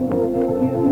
you.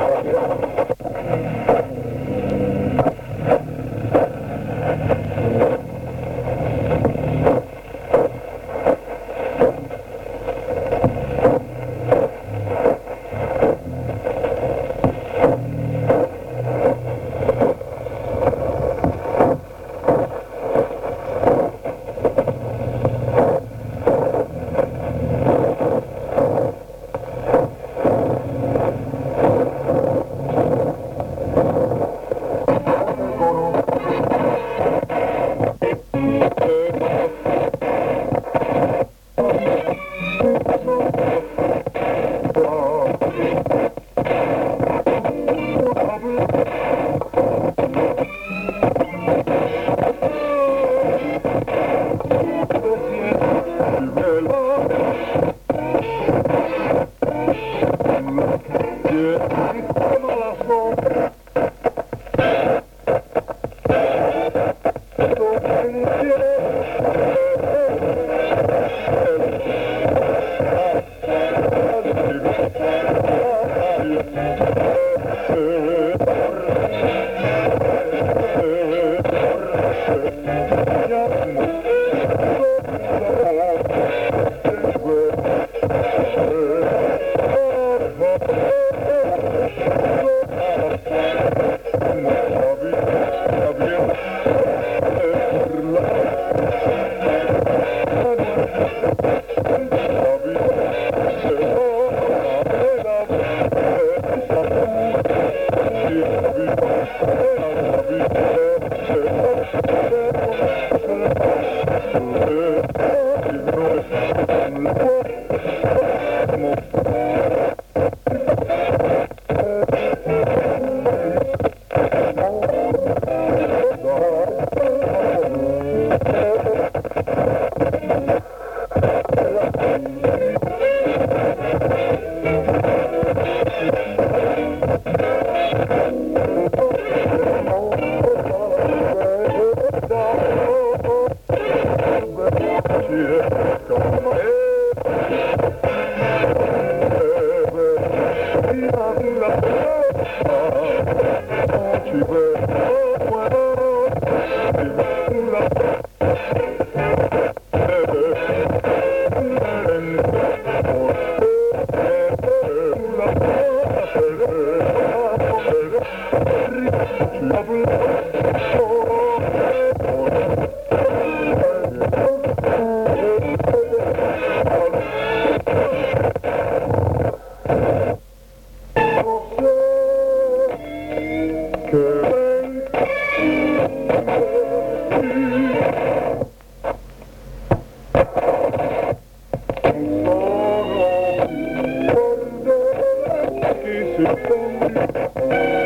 et se